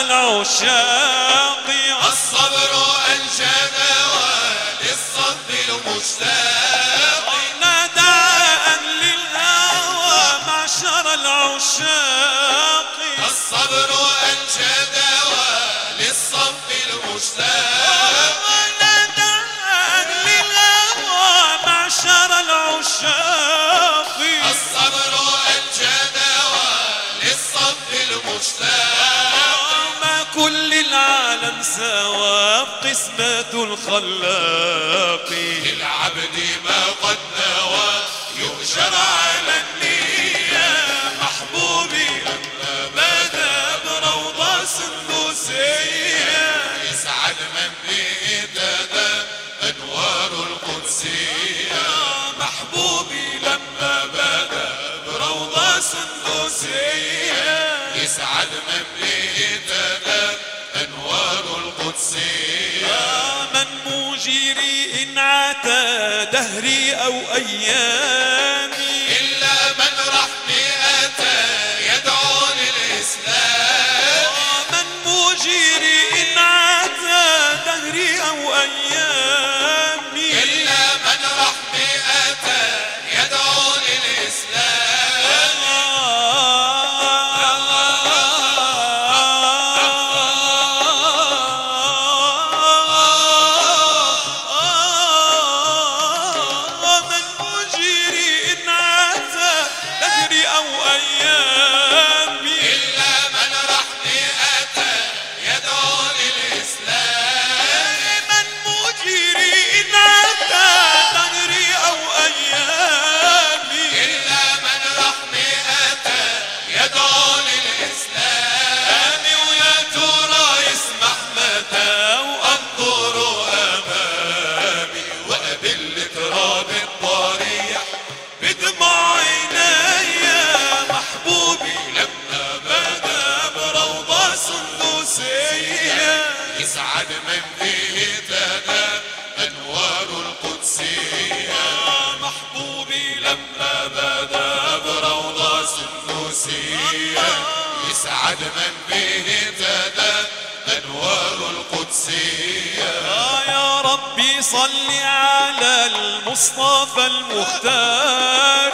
العشاق. الصبر الجدوى للصد المشتاق. ندع أهل الهوى معشر العشاق. الصبر الجدوى سوا قسمة الخلاق. للعبد ما قد نوى يؤجر على النية. محبوبي لما بدا بروضة سندوسية يسعد من به اهتدى أنوار القدسية. محبوبي لما بدا بروضة سندوسية يسعد من به مجيري إن عتى دهري أو أيامي يسعد من به اهتدى أنوار القدسية محبوبي لما بدا بروضة القدسية يسعد من به اهتدى أنوار القدسية يا ربي صل على المصطفى المختار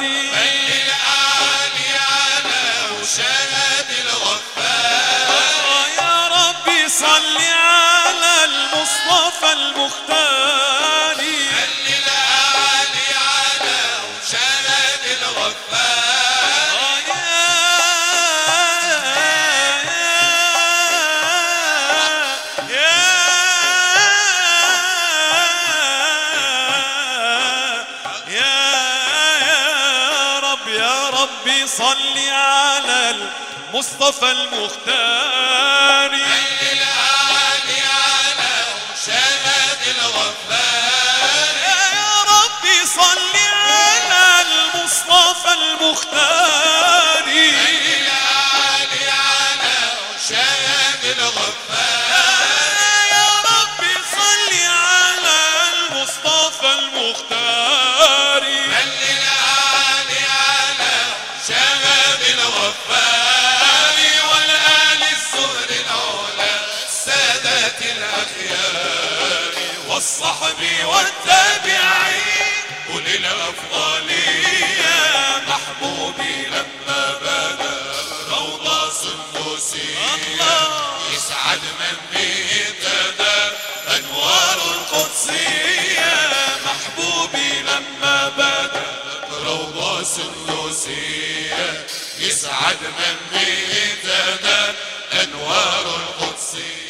ربي صل على المصطفى المختار. صل على المصطفى المختار. والآل الزهر السادات الأخيار. والصحب والتابعين أولي محبوبي لما بدا روضة يسعد من به سدوسية يسعد من بيتنا أنوار القدسية